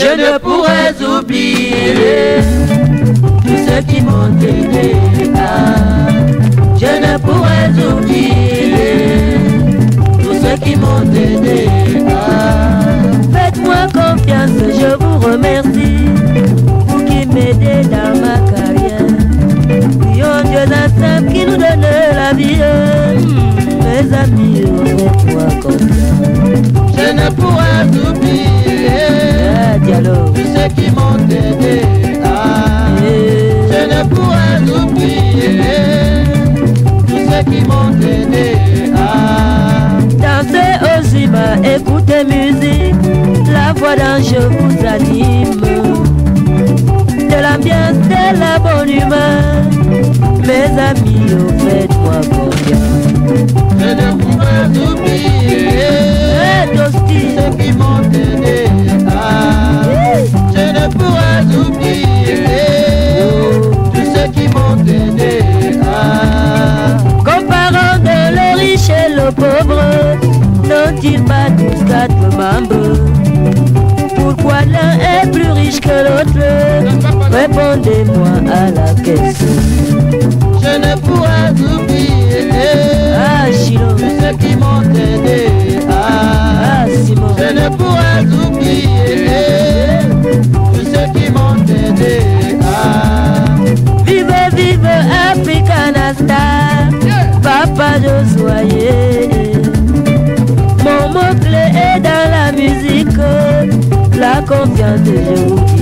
Je ne pourrais oublier tous ceux qui m'ont aidé. Je ne pourrais oublier tous ceux qui m'ont aidé. Faites-moi confiance, je vous remercie. Vous qui m'aidez dans ma carrière. Prions Dieu d'un qui nous donne la vie. Mes amis, faites-moi confiance. Je ne qui m'ont aidé. Ah, je ne pourrais oublier tous ceux qui m'ont aidé. Ah, Dansez aux Zima, écoutez musique, la voix d'ange vous anime. N'ont-ils pas tous quatre membres Pourquoi l'un est plus riche que l'autre? Répondez-moi à la question. je ne pourrais oublier Ah, Chilo, tous ceux qui m'ont aidé. Ah, ah, Simon. je ne pourrais oublier tous ceux qui m'ont aidé. Ah, Vive, vive African Star, Papa Josué. Confiance, je vous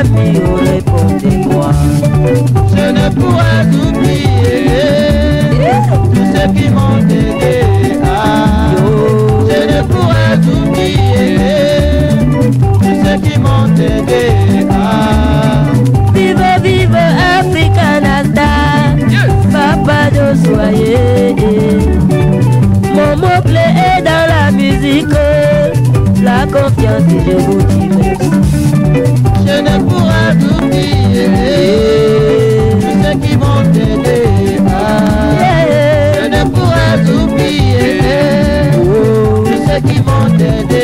Oh, répondez-moi. je ne pourrais oublier tous ceux qui m'ont aidé. Ah, je ne pourrais oublier tous ceux qui m'ont aidé. Ah, Vive, vive African Star, Papa de soyez. Mon mot-clé est dans la musique, la confiance, je vous dis. je ne pourrai t'oublier Tous ceux qui vont t'aider Je ne pourrai t'oublier Tous ceux qui vont t'aider.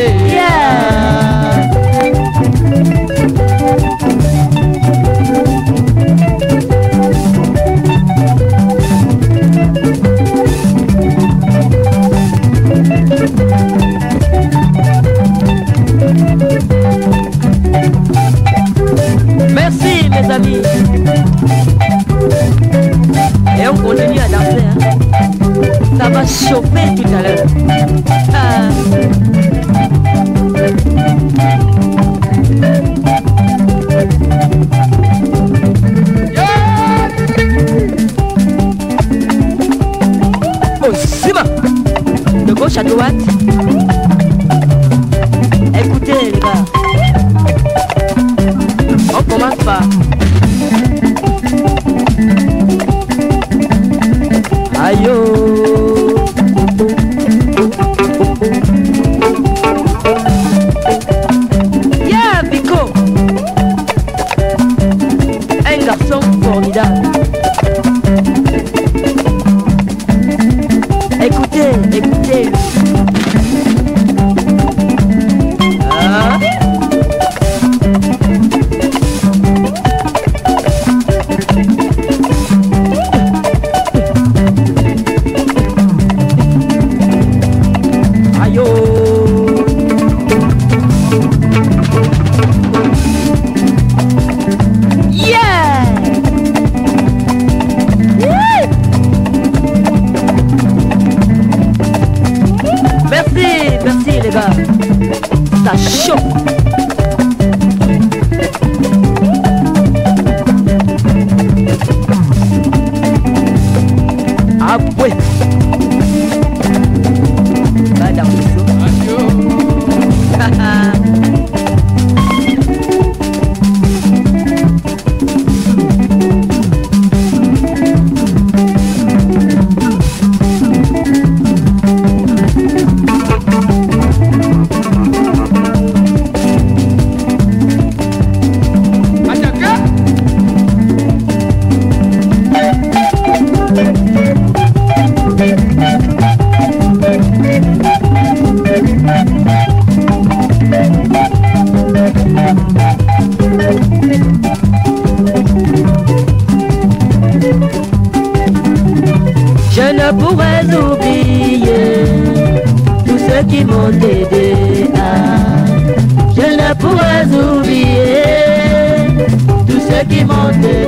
Merci mes amis. Et on continue à danser. hein. Ça va chauffer tout à l'heure. Ah. Oh, Sima De gauche à droite. Aïe oh. The show. Je ne pourrais oublier tous ceux qui m'ont aidé. Ah, je ne pourrais oublier tous ceux qui m'ont aidé.